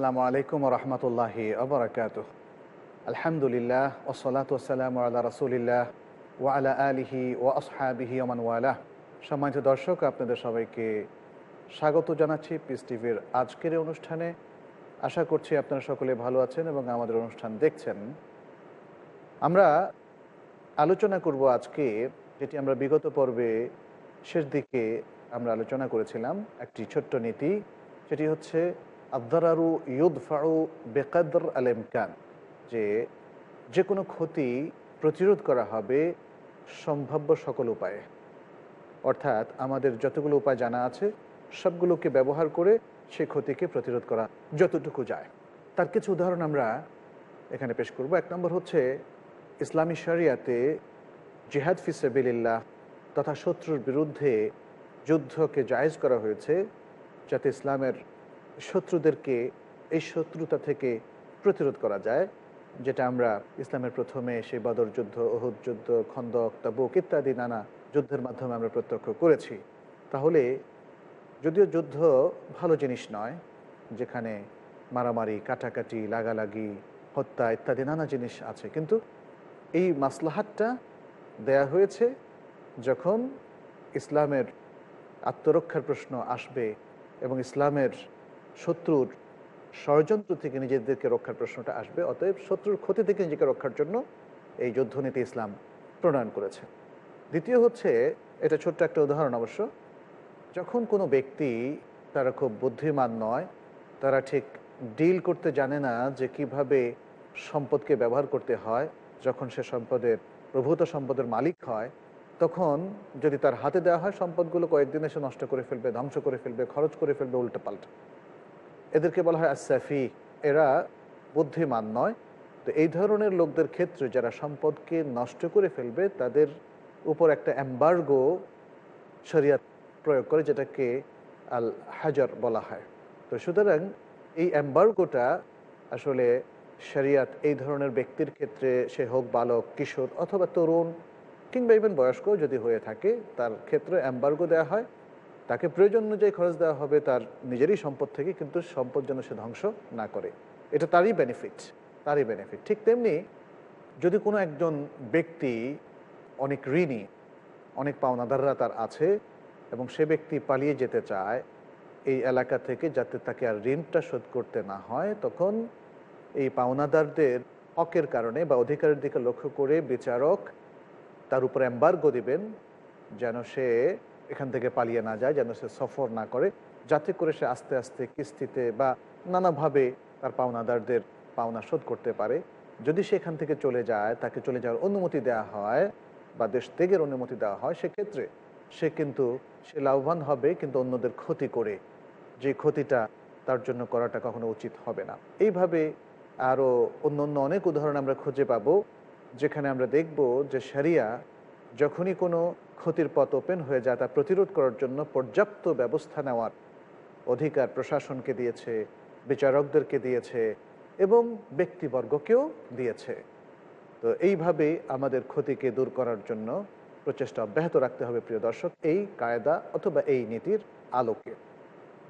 আসসালামু আলাইকুম রহমতুল্লাহি আবরকাত আলহামদুলিল্লাহ ওসলাত ওসালাম আল্লাহ রসুলিল্লাহ ওয়ালা আলিহি ও আসহাবিহি ওমান ওয়ালাহ। সম্মানিত দর্শক, আপনাদের সবাইকে স্বাগত জানাচ্ছি পিস টিভির আজকের অনুষ্ঠানে। আশা করছি আপনারা সকলে ভালো আছেন এবং আমাদের অনুষ্ঠান দেখছেন। আমরা আলোচনা করব আজকে, যেটি আমরা বিগত পর্বে শেষ দিকে আমরা আলোচনা করেছিলাম, একটি ছোট্ট নীতি, সেটি হচ্ছে আদারারু ইউদফাউ বেকাদর আল ইমকান যে যে কোনো ক্ষতি প্রতিরোধ করা হবে সম্ভাব্য সকল উপায়ে। অর্থাৎ আমাদের যতগুলো উপায় জানা আছে, সবগুলোকে ব্যবহার করে সেই ক্ষতিকে প্রতিরোধ করা যতটুকু যায়। তার কিছু উদাহরণ আমরা এখানে পেশ করব। এক নম্বর হচ্ছে, ইসলামী শরিয়াতে জিহাদ ফিসেবিল্লাহ তথা শত্রুর বিরুদ্ধে যুদ্ধকে জায়েজ করা হয়েছে, যাতে ইসলামের শত্রুদেরকে এই শত্রুতা থেকে প্রতিরোধ করা যায়, যেটা আমরা ইসলামের প্রথমে সেই বদর যুদ্ধ অহুদ যুদ্ধ, খন্দক, তাবুক ইত্যাদি নানা যুদ্ধের মাধ্যমে আমরা প্রত্যক্ষ করেছি। তাহলে যদিও যুদ্ধ ভালো জিনিস নয়, যেখানে মারামারি, কাটাকাটি, লাগালাগি, হত্যা ইত্যাদি নানা জিনিস আছে, কিন্তু এই মাসলাহাতটা দেয়া হয়েছে যখন ইসলামের আত্মরক্ষার প্রশ্ন আসবে এবং ইসলামের শত্রুর ষড়যন্ত্র থেকে নিজেদেরকে রক্ষার প্রশ্নটা আসবে। অতএব শত্রুর ক্ষতি থেকে নিজেকে রক্ষার জন্য এই যুদ্ধনীতি ইসলাম প্রণয়ন করেছে। দ্বিতীয় হচ্ছে, এটা ছোট্ট একটা উদাহরণ অবশ্য। যখন কোনো ব্যক্তি তারা খুব বুদ্ধিমান নয়, তারা ঠিক ডিল করতে জানে না যে কীভাবে সম্পদকে ব্যবহার করতে হয়, যখন সে সম্পদের, প্রভূত সম্পদের মালিক হয়, তখন যদি তার হাতে দেওয়া হয় সম্পদগুলো কয়েকদিনে সে নষ্ট করে ফেলবে, ধ্বংস করে ফেলবে, খরচ করে ফেলবে উল্টা পাল্টা এদেরকে বলা হয় আসাফি এরা বুদ্ধিমান নয়। তো এই ধরনের লোকদের ক্ষেত্রে যারা সম্পদকে নষ্ট করে ফেলবে, তাদের উপর একটা অ্যাম্বার্গো শরিয়াত প্রয়োগ করে, যেটাকে আল হাজার বলা হয়। তো সুতরাং এই অ্যাম্বার্গোটা আসলে শরিয়াত এই ধরনের ব্যক্তির ক্ষেত্রে, সে হোক বালক, কিশোর অথবা তরুণ, কিংবা ইভেন বয়স্ক যদি হয়ে থাকে, তার ক্ষেত্রে অ্যাম্বার্গো দেওয়া হয়। তাকে প্রয়োজন অনুযায়ী খরচ দেওয়া হবে তার নিজেরই সম্পদ থেকে, কিন্তু সম্পদ যেন সে ধ্বংস না করে। এটা তারই বেনিফিট তারই বেনিফিট ঠিক তেমনি যদি কোনো একজন ব্যক্তি অনেক ঋণী, অনেক পাওনাদাররা তার আছে এবং সে ব্যক্তি পালিয়ে যেতে চায় এই এলাকা থেকে যাতে তাকে আর ঋণটা শোধ করতে না হয়, তখন এই পাওনাদারদের হকের কারণে বা অধিকারের দিকে লক্ষ্য করে বিচারক তার উপর এম্বার্গো দিবেন যেন সে এখান থেকে পালিয়ে না যায়, যেন সে সফর না করে, যাতে করে সে আস্তে আস্তে কিস্তিতে বা নানাভাবে তার পাওনাদারদের পাওনা শোধ করতে পারে। যদি সে এখান থেকে চলে যায়, তাকে চলে যাওয়ার অনুমতি দেওয়া হয় বা দেশ ত্যাগের অনুমতি দেওয়া হয়, সেক্ষেত্রে সে কিন্তু, সে লাভবান হবে, কিন্তু অন্যদের ক্ষতি করে। যে ক্ষতিটা তার জন্য করাটা কখনো উচিত হবে না। এইভাবে আরও অন্য অন্য অনেক উদাহরণ আমরা খুঁজে পাবো, যেখানে আমরা দেখব যে সারিয়া যখনই কোনো ক্ষতির পথ ওপেন হয়ে যায় তা প্রতিরোধ করার জন্য পর্যাপ্ত ব্যবস্থা নেওয়ার অধিকার প্রশাসনকে দিয়েছে, বিচারকদেরকে দিয়েছে এবং ব্যক্তিবর্গকেও দিয়েছে। তো এইভাবে আমাদের ক্ষতিকে দূর করার জন্য প্রচেষ্টা অব্যাহত রাখতে হবে প্রিয় দর্শক, এই কায়দা অথবা এই নীতির আলোকে।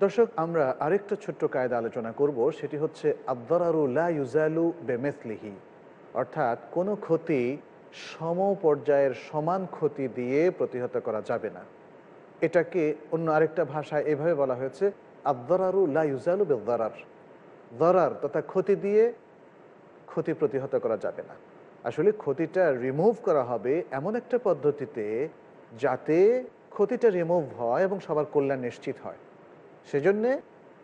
দর্শক, আমরা আরেকটা ছোট্ট কায়দা আলোচনা করব, সেটি হচ্ছে আব্দারারু লা ইউজালু বেমেসলিহি, অর্থাৎ কোনো ক্ষতি সম পর্যায়ের সমান ক্ষতি দিয়ে প্রতিহত করা যাবে না। এটাকে অন্য আরেকটা ভাষায় এভাবে বলা হয়েছে আব্দারারু লা ইউজালু বেদারার দরার তথা ক্ষতি দিয়ে ক্ষতি প্রতিহত করা যাবে না। আসলে ক্ষতিটা রিমুভ করা হবে এমন একটা পদ্ধতিতে যাতে ক্ষতিটা রিমুভ হয় এবং সবার কল্যাণ নিশ্চিত হয়। সেজন্যে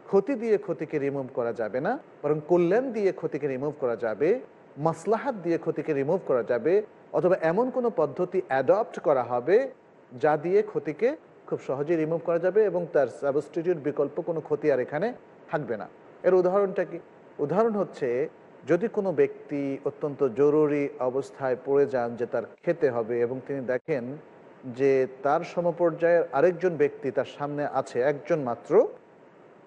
ক্ষতি দিয়ে ক্ষতিকে রিমুভ করা যাবে না, বরং কল্যাণ দিয়ে ক্ষতিকে রিমুভ করা যাবে মাসলাহাত দিয়ে ক্ষতিকে রিমুভ করা যাবে অথবা এমন কোনো পদ্ধতি অ্যাডপ্ট করা হবে যা দিয়ে ক্ষতিকে খুব সহজেই রিমুভ করা যাবে এবং তার সাবস্টিটিউট বিকল্প কোনো ক্ষতি আর এখানে থাকবে না। এর উদাহরণটা কি? উদাহরণ হচ্ছে, যদি কোনো ব্যক্তি অত্যন্ত জরুরি অবস্থায় পড়ে যান যে তার খেতে হবে এবং তিনি দেখেন যে তার সমপর্যায়ের আরেকজন ব্যক্তি তার সামনে আছে, একজন মাত্র,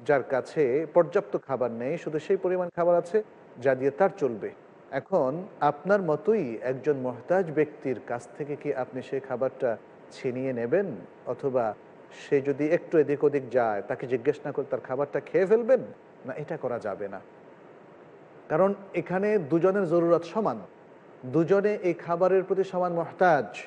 যার কাছে পর্যাপ্ত খাবার নেই, শুধু সেই পরিমাণ খাবার আছে যা দিয়ে তার চলবে। এখন আপনার মতোই একজন মহতাজ ব্যক্তির কাছ থেকে কি আপনি সেই খাবারটা ছিনিয়ে নেবেন? অথবা সে যদি একটু এদিক ওদিক যায়, তাকে জিজ্ঞেস না করে তার খাবারটা খেয়ে ফেলবেন? না, এটা করা যাবে না। কারণ এখানে দুজনের জরুরত সমান। দুজনে এই খাবারের প্রতি সমান মহতাজ।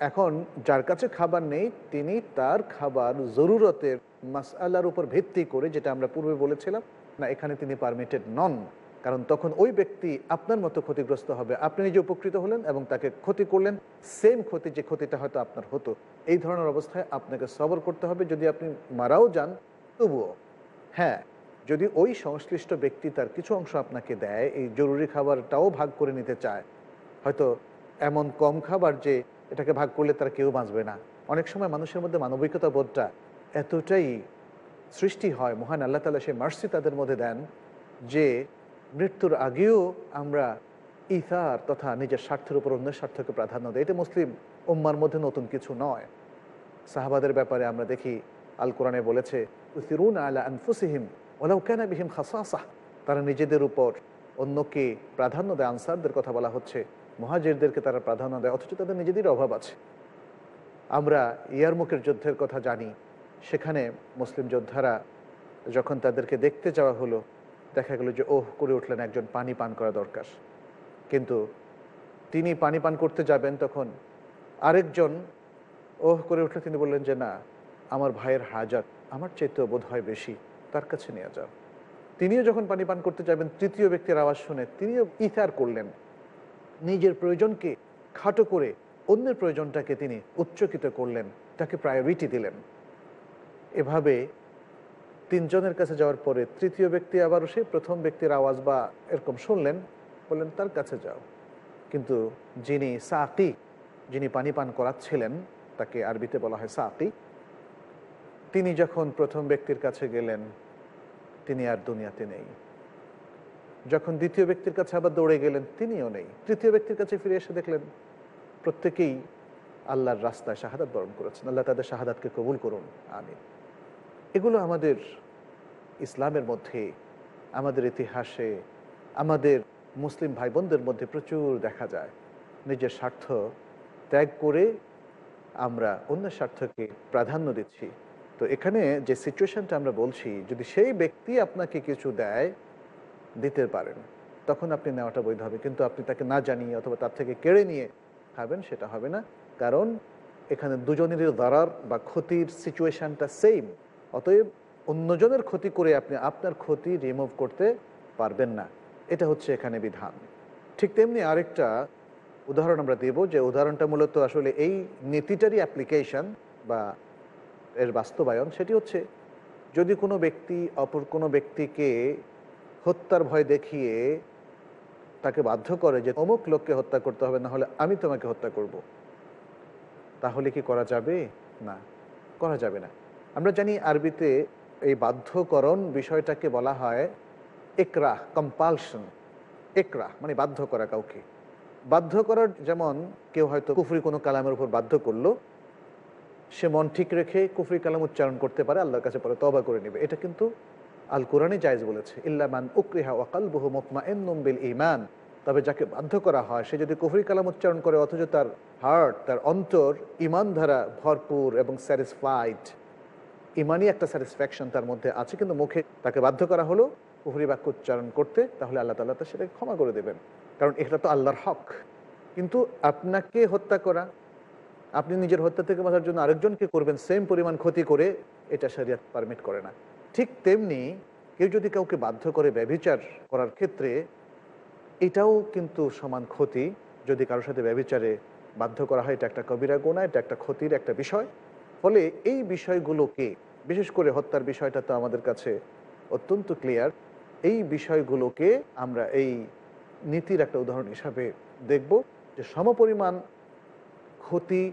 এখন যার কাছে খাবার নেই, তিনি তার খাবার জরুরতের মাসালার উপর ভিত্তি করে, যেটা আমরা পূর্বে বলেছিলাম, না, এখানে তিনি পারমিটেড নন কারণ তখন ওই ব্যক্তি আপনার মতো ক্ষতিগ্রস্ত হবে। আপনি নিজে উপকৃত হলেন এবং তাকে ক্ষতি করলেন। সেম ক্ষতি যে ক্ষতিটা হয়তো আপনার হতো। এই ধরনের অবস্থায় আপনাকে সবর করতে হবে। যদি আপনি মারাও যান, তবুও। হ্যাঁ যদি ওই সংশ্লিষ্ট ব্যক্তি তার কিছু অংশ আপনাকে দেয়, এই জরুরি খাবারটাও ভাগ করে নিতে চায়, হয়তো এমন কম খাবার যে এটাকে ভাগ করলে তারা কেউ বাঁচবে না। অনেক সময় মানুষের মধ্যে মানবিকতা বোধটা এতটাই সৃষ্টি হয়, মহান আল্লাহ তালা সে মার্সি তাদের মধ্যে দেন যে মৃত্যুর আগেও আমরা ইথার তথা নিজের স্বার্থের উপর অন্যের স্বার্থকে প্রাধান্য দেয় এটা মুসলিম উম্মার মধ্যে নতুন কিছু নয়। সাহাবাদের ব্যাপারে আমরা দেখি, আল কোরআনে বলেছে আলা তারা নিজেদের উপর অন্যকে প্রাধান্য দেয়। আনসারদের কথা বলা হচ্ছে, মহাজিরদেরকে তারা প্রাধান্য দেয়, অথচ তাদের নিজেদের অভাব আছে। আমরা ইয়ারমুখের যুদ্ধের কথা জানি, সেখানে মুসলিম যোদ্ধারা যখন তাদেরকে দেখতে যাওয়া হলো দেখা গেল যে, ওহ, করে উঠলেন একজন পানি পান করা দরকার। কিন্তু তিনি পানি পান করতে যাবেন তখন আরেকজন, ওহ, করে উঠলে তিনি বললেন যে, না, আমার ভাইয়ের হাজার, আমার চাইতেও বোধ হয় বেশি, তার কাছে নিয়ে যাও। তিনিও যখন পানি পান করতে যাবেন, তৃতীয় ব্যক্তির আওয়াজ শুনে তিনিও ইথার করলেন। নিজের প্রয়োজনকে খাটো করে অন্যের প্রয়োজনটাকে তিনি উচ্চকিত করলেন, তাকে প্রায়োরিটি দিলেন। এভাবে তিনজনের কাছে যাওয়ার পরে তৃতীয় ব্যক্তি আবারও সেই প্রথম ব্যক্তির আওয়াজ বা এরকম শুনলেন, বললেন, তার কাছে যাও। কিন্তু যিনি সাকি, যিনি পানি পান করাচ্ছিলেন, তাকে আরবিতে বলা হয় সাকি, তিনি যখন প্রথম ব্যক্তির কাছে গেলেন, তিনি আর দুনিয়াতে নেই। যখন দ্বিতীয় ব্যক্তির কাছে আবার দৌড়ে গেলেন, তিনিও নেই। তৃতীয় ব্যক্তির কাছে ফিরে এসে দেখলেন, প্রত্যেকেই আল্লাহর রাস্তায় শাহাদাত বরণ করেছেন। আল্লাহ তাদের শাহাদাতকে কবুল করুন। আমি এগুলো আমাদের ইসলামের মধ্যে, আমাদের ইতিহাসে, আমাদের মুসলিম ভাই বোনদের মধ্যে প্রচুর দেখা যায়। নিজের স্বার্থ ত্যাগ করে আমরা অন্যের স্বার্থকে প্রাধান্য দিচ্ছি। তো এখানে যে সিচুয়েশনটা আমরা বলছি, যদি সেই ব্যক্তি আপনাকে কিছু দেয়, দিতে পারেন, তখন আপনি নেওয়াটা বৈধ হবে। কিন্তু আপনি তাকে না জানিয়ে অথবা তার থেকে কেড়ে নিয়ে খাবেন, সেটা হবে না। কারণ এখানে দুজনেরই দারার বা ক্ষতির সিচুয়েশানটা সেম অতএব অন্যজনের ক্ষতি করে আপনি আপনার ক্ষতি রিমুভ করতে পারবেন না। এটা হচ্ছে এখানে বিধান। ঠিক তেমনি আরেকটা উদাহরণ আমরা দেব যে উদাহরণটা মূলত আসলে এই নীতিটারই অ্যাপ্লিকেশন বা এর বাস্তবায়ন সেটি হচ্ছে যদি কোনো ব্যক্তি অপর কোনো ব্যক্তিকে হত্যার ভয় দেখিয়ে তাকে বাধ্য করে যে অমুক লোককে হত্যা করতে হবে, না হলে আমি তোমাকে হত্যা করব। তাহলে কি করা যাবে? না, করা যাবে না। আমরা জানি আরবিতে এই বাধ্যকরণ বিষয়টাকে বলা হয় একরা কম্পালশন একরা মানে বাধ্য করা কাউকে। বাধ্য করার যেমন কেউ হয়তো কুফরি কোনো কালামের উপর বাধ্য করল, সে মন ঠিক রেখে কুফরি কালাম উচ্চারণ করতে পারে, আল্লাহর কাছে পরে তবা করে নেবে। এটা কিন্তু আল কোরআনে জায়জ বলেছে ইল্লামান উকরিহা ওয়াকাল বহু মতমা বিল ইমান তবে যাকে বাধ্য করা হয়, সে যদি কুফরি কালাম উচ্চারণ করে, অথচ তার হার্ট তার অন্তর ইমান দ্বারা ভরপুর এবং স্যাটিসফাইড ইমানই একটা স্যাটিসফ্যাকশন তার মধ্যে আছে, কিন্তু মুখে তাকে বাধ্য করা হলো কুফরি বাক্য উচ্চারণ করতে, তাহলে আল্লাহ তাল্লাহ তা সেটাকে ক্ষমা করে দেবেন। কারণ এটা তো আল্লাহর হক। কিন্তু আপনাকে হত্যা করা, আপনি নিজের হত্যা থেকে বাঁচার জন্য আরেকজনকে করবেন সেম পরিমাণ ক্ষতি করে এটা শরিয়াত পারমিট করে না। ঠিক তেমনি কেউ যদি কাউকে বাধ্য করে ব্যবিচার করার ক্ষেত্রে, এটাও কিন্তু সমান ক্ষতি। যদি কারোর সাথে ব্যবিচারে বাধ্য করা হয়, এটা একটা কবিরা গোনা, এটা একটা ক্ষতির একটা বিষয়। ফলে এই বিষয়গুলোকে, বিশেষ করে হত্যার বিষয়টা তো আমাদের কাছে অত্যন্ত ক্লিয়ার এই বিষয়গুলোকে আমরা এই নীতির একটা উদাহরণ হিসাবে দেখব যে সমপরিমাণ ক্ষতি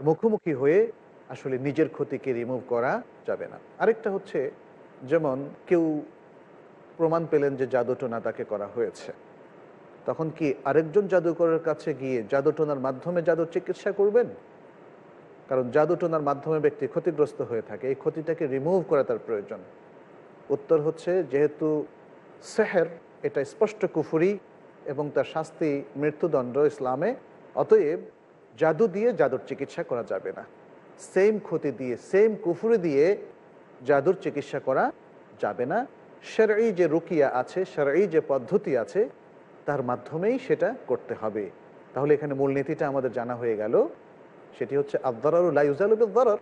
মুখোমুখি হয়ে আসলে নিজের ক্ষতিকে রিমুভ করা যাবে না। আরেকটা হচ্ছে যেমন কেউ প্রমাণ পেলেন যে জাদুটোনা তাকে করা হয়েছে। তখন কি আরেকজন জাদুকরের কাছে গিয়ে জাদুটোনার মাধ্যমে জাদুর চিকিৎসা করবেন? কারণ জাদুটোনার মাধ্যমে ব্যক্তি ক্ষতিগ্রস্ত হয়ে থাকে, এই ক্ষতিটাকে রিমুভ করা তার প্রয়োজন। উত্তর হচ্ছে যেহেতু সেহের এটা স্পষ্ট কুফুরি এবং তার শাস্তি মৃত্যুদণ্ড ইসলামে, অতএব জাদু দিয়ে জাদুর চিকিৎসা করা যাবে না। সেম ক্ষতি দিয়ে সেম কুফুরি দিয়ে জাদুর চিকিৎসা করা যাবে না। সেরাই যে রুকিয়া আছে সেরাই যে পদ্ধতি আছে, তার মাধ্যমেই সেটা করতে হবে। তাহলে এখানে মূলনীতিটা আমাদের জানা হয়ে গেল। সেটি হচ্ছে আবদারুল্লাহ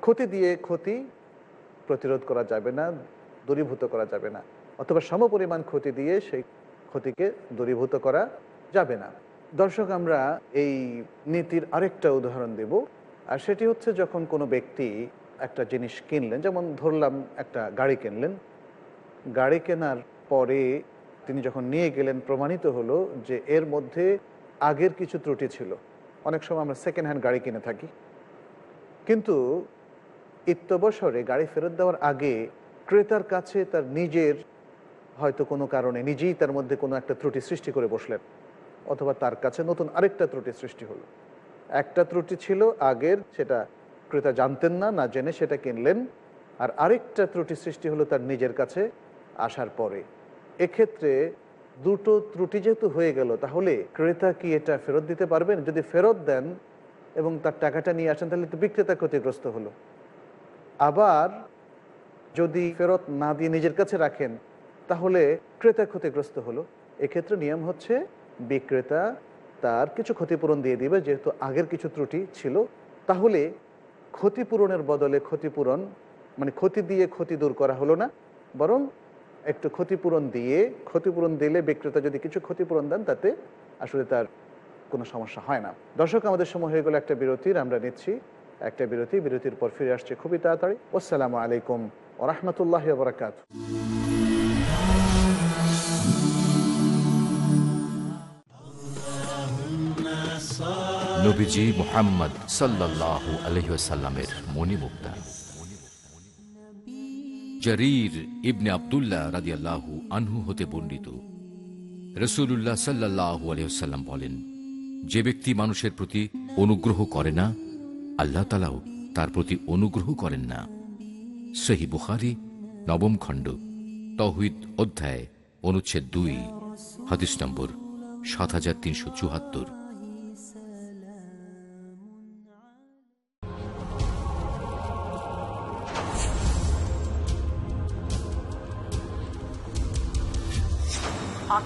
ক্ষতি দিয়ে ক্ষতি প্রতিরোধ করা যাবে না, দূরীভূত করা যাবে না। অথবা সমপরিমাণ ক্ষতি দিয়ে সেই ক্ষতিকে দূরীভূত করা যাবে না। দর্শক, আমরা এই নীতির আরেকটা উদাহরণ দেব। আর সেটি হচ্ছে যখন কোনো ব্যক্তি একটা জিনিস কিনলেন, যেমন ধরলাম একটা গাড়ি কিনলেন। গাড়ি কেনার পরে তিনি যখন নিয়ে গেলেন, প্রমাণিত হলো যে এর মধ্যে আগের কিছু ত্রুটি ছিল। অনেক সময় আমরা সেকেন্ড হ্যান্ড গাড়ি কিনে থাকি। কিন্তু ইত্যবসরে গাড়ি ফেরত দেওয়ার আগে ক্রেতার কাছে তার নিজের হয়তো কোনো কারণে নিজেই তার মধ্যে কোনো একটা ত্রুটি সৃষ্টি করে বসলেন, অথবা তার কাছে নতুন আরেকটা ত্রুটি সৃষ্টি হলো। একটা ত্রুটি ছিল আগের, সেটা ক্রেতা জানতেন না না জেনে সেটা কিনলেন, আর আরেকটা ত্রুটি সৃষ্টি হলো তার নিজের কাছে আসার পরে। এক্ষেত্রে দুটো ত্রুটি যেহেতু হয়ে গেল, তাহলে ক্রেতা কি এটা ফেরত দিতে পারবেন? যদি ফেরত দেন এবং তার টাকাটা নিয়ে আসেন, তাহলে তো বিক্রেতা ক্ষতিগ্রস্ত হলো। আবার যদি ফেরত না দিয়ে নিজের কাছে রাখেন, তাহলে ক্রেতা ক্ষতিগ্রস্ত হলো। এক্ষেত্রে নিয়ম হচ্ছে বিক্রেতা তার কিছু ক্ষতিপূরণ দিয়ে দিবে, যেহেতু আগের কিছু ত্রুটি ছিল, তাহলে ক্ষতিপূরণের বদলে ক্ষতিপূরণ মানে ক্ষতি দিয়ে ক্ষতি দূর করা হলো না, বরং একটু ক্ষতিপূরণ দিয়ে, ক্ষতিপূরণ দিলে বিক্রেতা যদি কিছু ক্ষতিপূরণ দেন, তাতে আসলে তার কোনো সমস্যা হয় না। দর্শক, আমাদের সময় হয়ে গেল একটা বিরতির, আমরা নিচ্ছি একটা বিরতি। বিরতির পর ফিরে আসছে খুবই তাড়াতাড়ি। আসসালামু আলাইকুম ওরহমতুল্লাহ বরাকাত নবীজি মোহাম্মদ সাল্লাহ আলহিসাল্লামের মণিমুক্তা। জরির ইবনে আবদুল্লাহ রাজি আল্লাহু আনহু হতে বর্ণিত। রসুল্লাহ সাল্লাহ আলহ্লাম বলেন, যে ব্যক্তি মানুষের প্রতি অনুগ্রহ করে না, আল্লাহ তালাও তার প্রতি অনুগ্রহ করেন না। সহি বুখারি, নবম খণ্ড তহিদ অধ্যায় অনুচ্ছেদ দুই, হাদিস নম্বর সাত হাজার তিনশো চুহাত্তর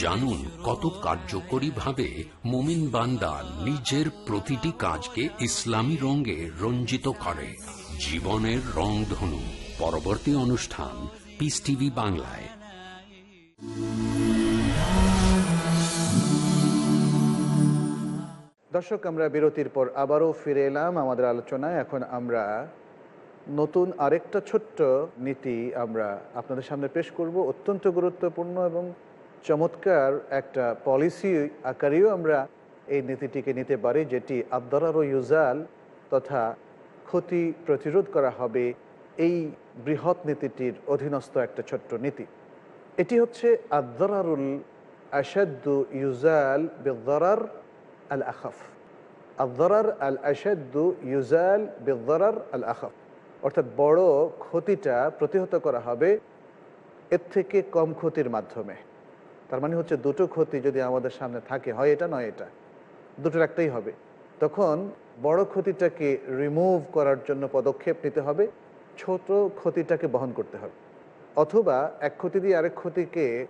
জানুন কত কার্যকরী ভাবে মোমিন বান্দা নিজের প্রতিটি কাজকে ইসলামী রঙে রঞ্জিত করে। জীবনের রং ধনু। পরবর্তী অনুষ্ঠান পিস টিভি বাংলায়। দর্শক আমরা বিরতির পর আবারও ফিরে এলাম আমাদের আলোচনায়। এখন আমরা নতুন আরেকটা ছোট্ট নীতি আমরা আপনাদের সামনে পেশ করব। অত্যন্ত গুরুত্বপূর্ণ এবং চমৎকার একটা পলিসি আকারেও আমরা এই নীতিটিকে নিতে পারি, যেটি আবদারার ও ইউজাল তথা ক্ষতি প্রতিরোধ করা হবে এই বৃহৎ নীতিটির অধীনস্থ একটা ছোট্ট নীতি। এটি হচ্ছে আদরারুল আসাদ্দু ইউজাল বেদরার আল আখাফ আদরার আল আসাদ্দু ইউজাল বেদরার আল আখাফ অর্থাৎ বড় ক্ষতিটা প্রতিহত করা হবে এর থেকে কম ক্ষতির মাধ্যমে। তার মানে হচ্ছে দুটো ক্ষতি যদি আমাদের সামনে থাকে, হয় এটা নয় এটা দুটোর একটাই হবে। তখন বড় ক্ষতিটাকে রিমুভ করার জন্য পদক্ষেপ নিতে হবে, ছোট ক্ষতিটাকে বহন করতে হবে। অথবা এক ক্ষতি দিয়ে আরেক ক্ষতিকে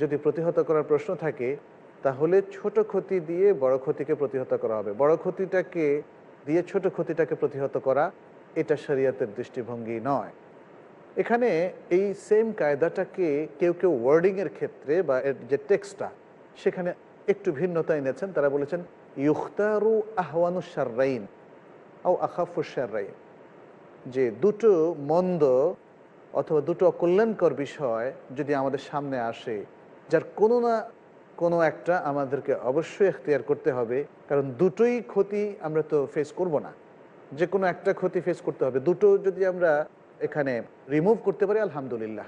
যদি প্রতিহত করার প্রশ্ন থাকে, তাহলে ছোট ক্ষতি দিয়ে বড় ক্ষতিকে প্রতিহত করা হবে। বড় ক্ষতিটাকে দিয়ে ছোট ক্ষতিটাকে প্রতিহত করা এটা শরীয়তের দৃষ্টিভঙ্গি নয়। এখানে এই সেম কায়দাটাকে কেউ কেউ ওয়ার্ডিংয়ের ক্ষেত্রে বা এর যে টেক্সটটা সেখানে একটু ভিন্নতা এনেছেন। তারা বলেছেন, ইউখতারু আহওয়ানু সার্রাইন ও আখাফু সার্রাইন যে দুটো মন্দ অথবা দুটো অকল্যাণকর বিষয় যদি আমাদের সামনে আসে, যার কোনো না কোনো একটা আমাদেরকে অবশ্যই এখতিয়ার করতে হবে, কারণ দুটোই ক্ষতি আমরা তো ফেস করব না। যে কোনো একটা ক্ষতি ফেস করতে হবে। দুটো যদি আমরা এখানে রিমুভ করতে পারি, আলহামদুলিল্লাহ।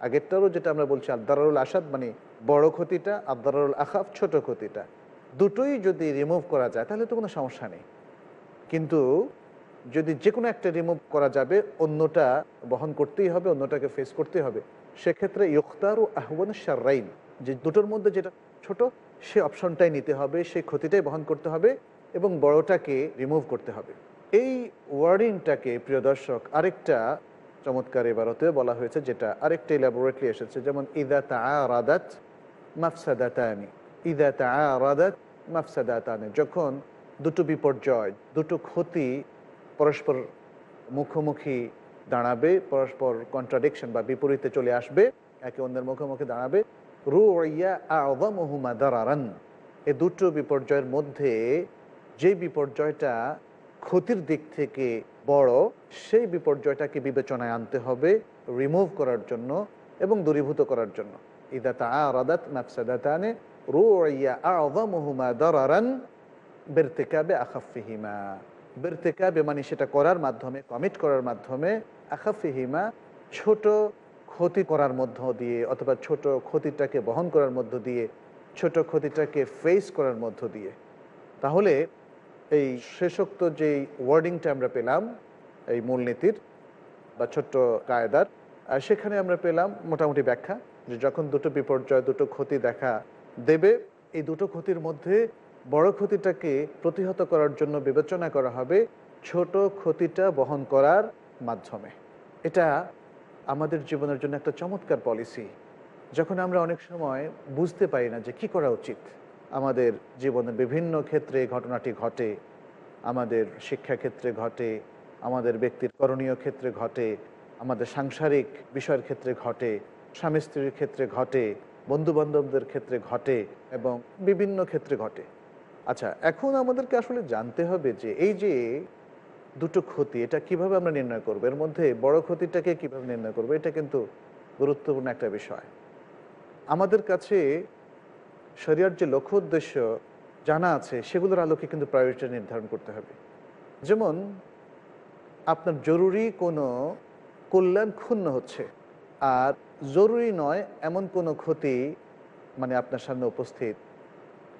আগেরটারও যেটা আমরা বলছি আদারুল আসাদ মানে বড় ক্ষতিটা আদারুল আখাফ, ছোট ক্ষতিটা। দুটোই যদি রিমুভ করা যায়, তাহলে তো কোনো সমস্যা নেই। কিন্তু যদি যে কোনো একটা রিমুভ করা যাবে, অন্যটা বহন করতেই হবে, অন্যটাকে ফেস করতেই হবে, সেক্ষেত্রে ইয়খতার ও আহ্বান সার্রাইন যে দুটোর মধ্যে যেটা ছোট, সে অপশনটাই নিতে হবে সেই ক্ষতিটাই বহন করতে হবে এবং বড়টাকে রিমুভ করতে হবে। এই ওয়ার্ডিংটাকে প্রিয় দর্শক, আরেকটা চমৎকার এবারতে বলা হয়েছে, যেটা আরেকটা ল্যাবরেটরি এসেছে, যেমন, ইদা তা রাদাত মাফসাদাতানি ইদা তা রাদাত মাফসাদাতানি যখন দুটো বিপর্যয়, দুটো ক্ষতি পরস্পর মুখোমুখি দাঁড়াবে, পরস্পর কন্ট্রাডিকশন বা বিপরীতে চলে আসবে, একে অন্যের মুখোমুখি দাঁড়াবে রু ইয়া আহমা দারারান এ দুটো বিপর্যয়ের মধ্যে যে বিপর্যয়টা ক্ষতির দিক থেকে বড়, সেই বিপর্যয়টাকে বিবেচনায় আনতে হবে রিমুভ করার জন্য এবং দূরীভূত করার জন্য। ইদা তা রাদাত মাফসাদাতানে রু ইয়া আহমা দারারান বেরতেকাবে আখাফিহিমা বেরতেকাবে মানে সেটা করার মাধ্যমে কমিট করার মাধ্যমে আখাফিহিমা ছোট ক্ষতি করার মধ্য দিয়ে অথবা ছোট ক্ষতিটাকে বহন করার মধ্য দিয়ে, ছোট ক্ষতিটাকে ফেস করার মধ্য দিয়ে। তাহলে এই শেষোক্ত যেই ওয়ার্ডিংটা আমরা পেলাম, এই মূলনীতির বা ছোট্ট কায়দার সেখানে আমরা পেলাম মোটামুটি ব্যাখ্যা যে যখন দুটো বিপর্যয়, দুটো ক্ষতি দেখা দেবে, এই দুটো ক্ষতির মধ্যে বড় ক্ষতিটাকে প্রতিহত করার জন্য বিবেচনা করা হবে ছোট ক্ষতিটা বহন করার মাধ্যমে। এটা আমাদের জীবনের জন্য একটা চমৎকার পলিসি যখন আমরা অনেক সময় বুঝতে পারি না যে কি করা উচিত আমাদের জীবনের বিভিন্ন ক্ষেত্রে ঘটনাটি ঘটে, আমাদের শিক্ষাক্ষেত্রে ঘটে, আমাদের ব্যক্তির করণীয় ক্ষেত্রে ঘটে, আমাদের সাংসারিক বিষয়ের ক্ষেত্রে ঘটে, স্বামী স্ত্রীর ক্ষেত্রে ঘটে বন্ধু বান্ধবদের ক্ষেত্রে ঘটে এবং বিভিন্ন ক্ষেত্রে ঘটে। আচ্ছা এখন আমাদেরকে আসলে জানতে হবে যে এই যে দুটো ক্ষতি, এটা কীভাবে আমরা নির্ণয় করব? এর মধ্যে বড় ক্ষতিটাকে কীভাবে নির্ণয় করব? এটা কিন্তু গুরুত্বপূর্ণ একটা বিষয়। আমাদের কাছে শরিয়ার যে লক্ষ্য উদ্দেশ্য জানা আছে, সেগুলোর আলোকে কিন্তু প্রায়োরিটি নির্ধারণ করতে হবে। যেমন, আপনার জরুরি কোনো কল্যাণ ক্ষুণ্ণ হচ্ছে, আর জরুরি নয় এমন কোনো ক্ষতি মানে আপনার সামনে উপস্থিত।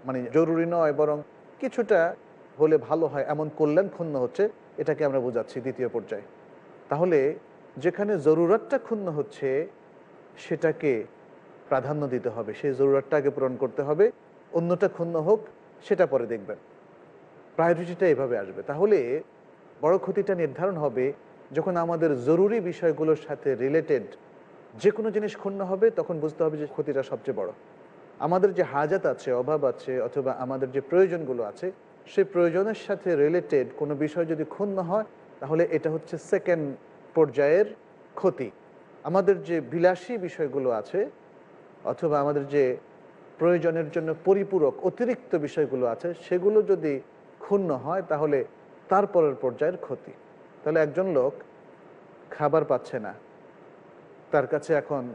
মানে জরুরি নয় বরং কিছুটা হলে ভালো হয় এমন কল্যাণ ক্ষুণ্ণ হচ্ছে, এটাকে আমরা বোঝাচ্ছি দ্বিতীয় পর্যায়ে। তাহলে যেখানে জরুরতটা ক্ষুণ্ণ হচ্ছে, সেটাকে প্রাধান্য দিতে হবে, সেই জরুরতটা আগে পূরণ করতে হবে, অন্যটা ক্ষুণ্ণ হোক, সেটা পরে দেখবেন। প্রায়োরিটিটা এভাবে আসবে। তাহলে বড় ক্ষতিটা নির্ধারণ হবে যখন আমাদের জরুরি বিষয়গুলোর সাথে রিলেটেড যে কোনো জিনিস ক্ষুণ্ণ হবে, তখন বুঝতে হবে যে ক্ষতিটা সবচেয়ে বড়। আমাদের যে হাজাত আছে, অভাব আছে, অথবা আমাদের যে প্রয়োজনগুলো আছে, সেই প্রয়োজনের সাথে রিলেটেড কোনো বিষয় যদি ক্ষুণ্ণ হয়, তাহলে এটা হচ্ছে সেকেন্ড পর্যায়ের ক্ষতি। আমাদের যে বিলাসী বিষয়গুলো আছে অথবা আমাদের যে প্রয়োজনের জন্য পরিপূরক অতিরিক্ত বিষয়গুলো আছে, সেগুলো যদি ক্ষুণ্ণ হয়, তাহলে তারপরের পর্যায়ের ক্ষতি। তাহলে একজন লোক খাবার পাচ্ছে না। তার কাছে এখন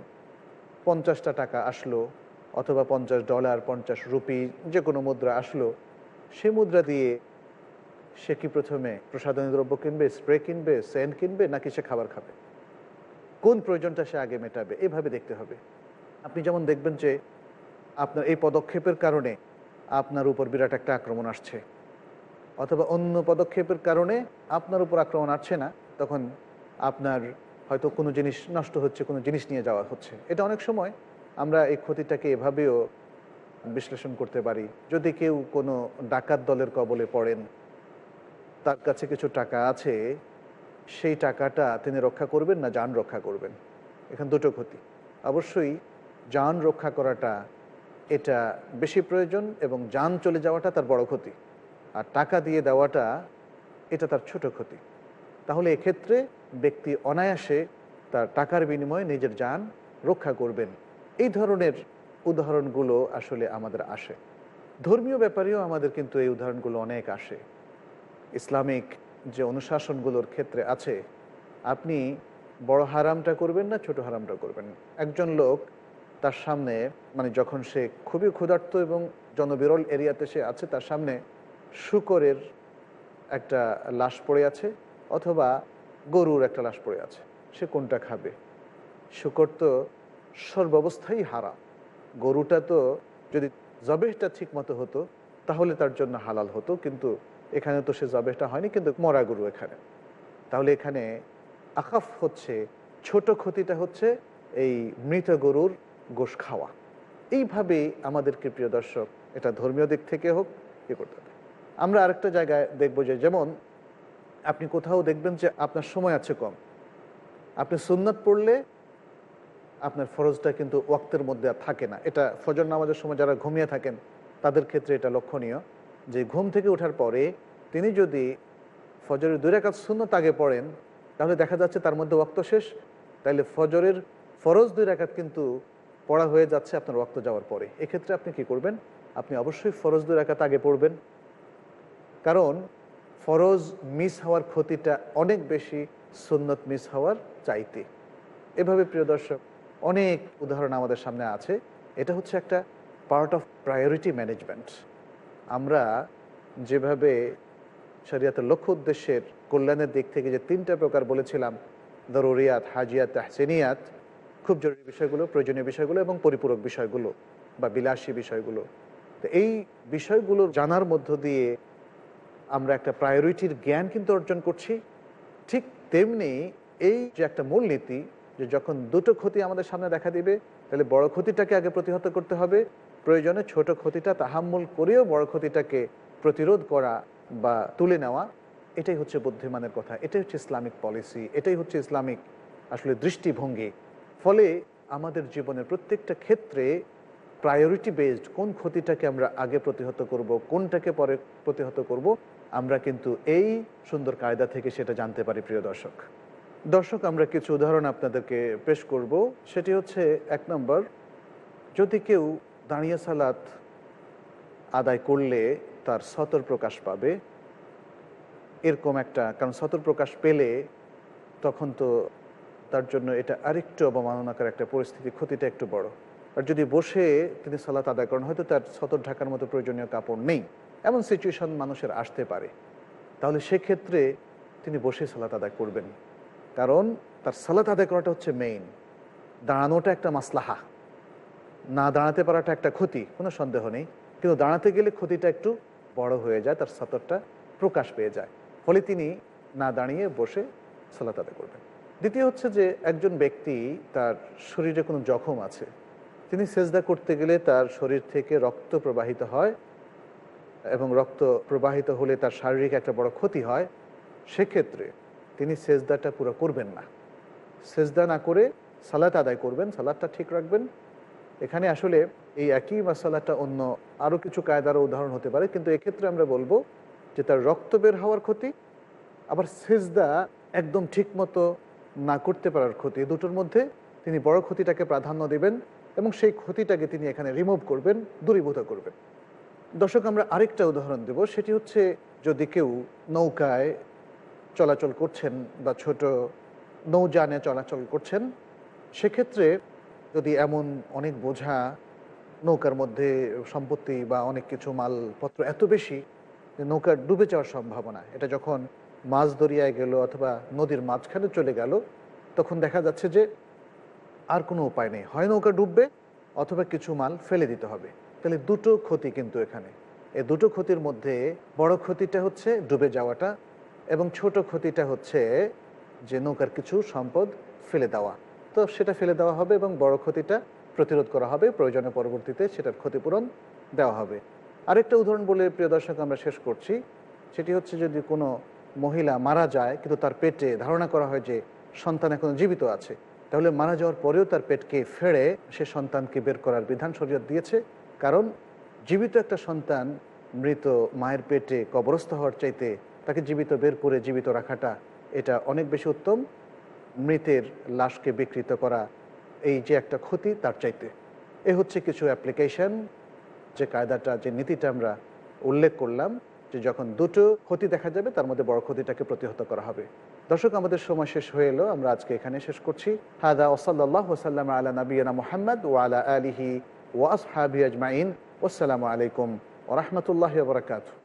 পঞ্চাশটা টাকা আসলো, অথবা পঞ্চাশ ডলার, পঞ্চাশ রুপি, যে কোনো মুদ্রা আসলো, সে মুদ্রা দিয়ে সে কি প্রথমে প্রসাধনী দ্রব্য কিনবে, স্প্রে কিনবে, সেন্ট কিনবে, নাকি সে খাবার খাবে? কোন প্রয়োজনটা সে আগে মেটাবে? এভাবে দেখতে হবে। আপনি যেমন দেখবেন যে আপনার এই পদক্ষেপের কারণে আপনার উপর বিরাট একটা আক্রমণ আসছে। অথবা অন্য পদক্ষেপের কারণে আপনার উপর আক্রমণ আসছে না, তখন আপনার হয়তো কোনো জিনিস নষ্ট হচ্ছে, কোনো জিনিস নিয়ে যাওয়া হচ্ছে। এটা অনেক সময় আমরা এই ক্ষতিটাকে এভাবেও বিশ্লেষণ করতে পারি। যদি কেউ কোনো ডাকাত দলের কবলে পড়েন, তার কাছে কিছু টাকা আছে, সেই টাকাটা তিনি রক্ষা করবেন না যান রক্ষা করবেন? এখানে দুটো ক্ষতি। অবশ্যই যান রক্ষা করাটা এটা বেশি প্রয়োজন এবং যান চলে যাওয়াটা তার বড় ক্ষতি। আর টাকা দিয়ে দেওয়াটা এটা তার ছোট ক্ষতি। তাহলে এক্ষেত্রে ব্যক্তি অনায়াসে তার টাকার বিনিময়ে নিজের যান রক্ষা করবেন। এই ধরনের উদাহরণগুলো আসলে আমাদের আসে। ধর্মীয় ব্যাপারেও আমাদের কিন্তু এই উদাহরণগুলো অনেক আসে। ইসলামিক যে অনুশাসনগুলোর ক্ষেত্রে আছে, আপনি বড় হারামটা করবেন না, ছোট হারামটা করবেন একজন লোক তার সামনে মানে যখন সে খুবই ক্ষুধার্ত এবং জনবিরল এরিয়াতে সে আছে, তার সামনে শুকরের একটা লাশ পড়ে আছে অথবা গরুর একটা লাশ পড়ে আছে। সে কোনটা খাবে? শুকর তো সর্বাবস্থাই হারা। গরুটা তো যদি জবেহটা ঠিক মতো হতো, তাহলে তার জন্য হালাল হতো, কিন্তু এখানে তো সে জবেহটা হয়নি, কিন্তু মরা গরু এখানে। তাহলে এখানে আকাফ হচ্ছে, ছোট ক্ষতিটা হচ্ছে এই মৃত গরুর গোশ খাওয়া। এইভাবেই আমাদেরকে প্রিয় দর্শক, এটা ধর্মীয় দিক থেকে হোক, এ করতে হবে। আমরা আরেকটা জায়গায় দেখব যে যেমন, আপনি কোথাও দেখবেন যে আপনার সময় আছে কম। আপনি সুন্নত পড়লে আপনার ফরজটা কিন্তু ওয়াক্তের মধ্যে আর থাকে না। এটা ফজর নামাজের সময় যারা ঘুমিয়ে থাকেন, তাদের ক্ষেত্রে এটা লক্ষণীয়। যে ঘুম থেকে ওঠার পরে তিনি যদি ফজরের দুই রেখাত সুন্নত আগে পড়েন, তাহলে দেখা যাচ্ছে তার মধ্যে ওয়াক্ত শেষ। তাইলে ফজরের ফরজ দুই রেখাত কিন্তু পড়া হয়ে যাচ্ছে আপনার রক্ত যাওয়ার পরে। এক্ষেত্রে আপনি কি করবেন? আপনি অবশ্যই ফরজ দুই রেখাত আগে পড়বেন। কারণ ফরজ মিস হওয়ার ক্ষতিটা অনেক বেশি সুন্নত মিস হওয়ার চাইতে। এভাবে প্রিয় দর্শক, অনেক উদাহরণ আমাদের সামনে আছে। এটা হচ্ছে একটা পার্ট অফ প্রায়োরিটি ম্যানেজমেন্ট আমরা যেভাবে শরিয়াতের লক্ষ্য উদ্দেশ্যের কল্যাণের দিক থেকে যে তিনটা প্রকার বলেছিলাম, দরুরিয়াত, হাজিয়াত, তাহসেনিয়াত খুব জরুরি বিষয়গুলো, প্রয়োজনীয় বিষয়গুলো এবং পরিপূরক বিষয়গুলো বা বিলাসী বিষয়গুলো। তো এই বিষয়গুলো জানার মধ্য দিয়ে আমরা একটা প্রায়োরিটির জ্ঞান কিন্তু অর্জন করছি। ঠিক তেমনি এই যে একটা মূলনীতি যে যখন দুটো ক্ষতি আমাদের সামনে দেখা দিবে, তাহলে বড় ক্ষতিটাকে আগে প্রতিহত করতে হবে। প্রয়োজনে ছোট ক্ষতিটা তাহাম্মুল করেও বড় ক্ষতিটাকে প্রতিরোধ করা বা তুলে নেওয়া, এটাই হচ্ছে বুদ্ধিমানের কথা। এটাই হচ্ছে ইসলামিক পলিসি এটাই হচ্ছে ইসলামিক আসলে দৃষ্টিভঙ্গি। ফলে আমাদের জীবনের প্রত্যেকটা ক্ষেত্রে প্রায়োরিটি বেসড কোন ক্ষতিটাকে আমরা আগে প্রতিহত করব, কোনটাকে পরে প্রতিহত করব, আমরা কিন্তু এই সুন্দর কায়দা থেকে সেটা জানতে পারি, প্রিয় দর্শক। দর্শক, আমরা কিছু উদাহরণ আপনাদেরকে পেশ করব। সেটি হচ্ছে এক নম্বর, যদি কেউ দাঁড়িয়ে সালাত আদায় করলে তার সতর প্রকাশ পাবে। এরকম একটা, কারণ সতর প্রকাশ পেলে তখন তো তার জন্য এটা আরেকটু অবমাননাকার একটা পরিস্থিতি, ক্ষতিটা একটু বড়। আর যদি বসে তিনি সালাত আদায় করেন, হয়তো তার সতর ঢাকার মতো প্রয়োজনীয় কাপড় নেই। এমন সিচুয়েশন মানুষের আসতে পারে। তাহলে সেক্ষেত্রে তিনি বসে সালাত আদায় করবেন। কারণ তার সালাত আদায় করাটা হচ্ছে মেইন দাঁড়ানোটা একটা মাসলাহা। না দাঁড়াতে পারাটা একটা ক্ষতি, কোনো সন্দেহ নেই। কিন্তু দাঁড়াতে গেলে ক্ষতিটা একটু বড় হয়ে যায়, তার সতরটা প্রকাশ পেয়ে যায়। ফলে তিনি না দাঁড়িয়ে বসে সালাত আদায় করবেন। দ্বিতীয় হচ্ছে যে একজন ব্যক্তি তার শরীরে কোনো জখম আছে, তিনি সেজদা করতে গেলে তার শরীর থেকে রক্ত প্রবাহিত হয় এবং রক্ত প্রবাহিত হলে তার শারীরিক একটা বড় ক্ষতি হয়, সেক্ষেত্রে তিনি সেজদাটা পুরো করবেন না। সেজদা না করে সালাত আদায় করবেন সালাদটা ঠিক রাখবেন। এখানে আসলে এই একই মশালাটা অন্য আরও কিছু কায়দারও উদাহরণ হতে পারে, কিন্তু এক্ষেত্রে আমরা বলব যে তার রক্ত বের হওয়ার ক্ষতি, আবার সেজদা একদম ঠিক মতো না করতে পারার ক্ষতি দুটোর মধ্যে তিনি বড় ক্ষতিটাকে প্রাধান্য দেবেন এবং সেই ক্ষতিটাকে তিনি এখানে রিমুভ করবেন, দূরীভূত করবেন। দর্শক, আমরা আরেকটা উদাহরণ দেব, সেটি হচ্ছে যদি কেউ নৌকায় চলাচল করছেন বা ছোট নৌযানে চলাচল করছেন, সেক্ষেত্রে যদি এমন অনেক বোঝা নৌকার মধ্যে সম্পত্তি বা অনেক কিছু মালপত্র এত বেশি যে নৌকা ডুবে যাওয়ার সম্ভাবনা, এটা যখন মাছ দরিয়ায় গেল অথবা নদীর মাঝখানে চলে গেল, তখন দেখা যাচ্ছে যে আর কোনো উপায় নেই। হয় নৌকা ডুববে অথবা কিছু মাল ফেলে দিতে হবে। তাহলে দুটো ক্ষতি কিন্তু এখানে। এ দুটো ক্ষতির মধ্যে বড় ক্ষতিটা হচ্ছে ডুবে যাওয়াটা এবং ছোট ক্ষতিটা হচ্ছে যে নৌকার কিছু সম্পদ ফেলে দেওয়া। তো সেটা ফেলে দেওয়া হবে এবং বড় ক্ষতিটা প্রতিরোধ করা হবে। প্রয়োজনে পরবর্তীতে সেটার ক্ষতিপূরণ দেওয়া হবে। আরেকটা উদাহরণ বলে, প্রিয় দর্শক, আমরা শেষ করছি। সেটি হচ্ছে যদি কোনো মহিলা মারা যায়, কিন্তু তার পেটে ধারণা করা হয় যে সন্তান এখনও জীবিত আছে। তাহলে মারা যাওয়ার পরেও তার পেটকে ফেড়ে সে সন্তানকে বের করার বিধান শরীয়ত দিয়েছে। কারণ জীবিত একটা সন্তান মৃত মায়ের পেটে কবরস্থ হওয়ার চাইতে তাকে জীবিত বের করে জীবিত রাখাটা, এটা অনেক বেশি উত্তম। মৃতের লাশকে বিকৃত করা, এই যে একটা ক্ষতি, তার চাইতে। এ হচ্ছে কিছু অ্যাপ্লিকেশন যে কায়দাটা, যে নীতিটা আমরা উল্লেখ করলাম। যে যখন দুটো ক্ষতি দেখা যাবে, তার মধ্যে বড় ক্ষতিটাকে প্রতিহত করা হবে। দর্শক, আমাদের সময় শেষ হয়ে এলো। আমরা আজকে এখানে শেষ করছি। হাদা ওসাল্লাহ ওসাল্লাম আলা নবীনা মোহাম্মদ ও আলা আলিহি ওয়াসহাবি আজমাইন। আসসালামু আলাইকুম ওরহমতুল্লাহ বরকাত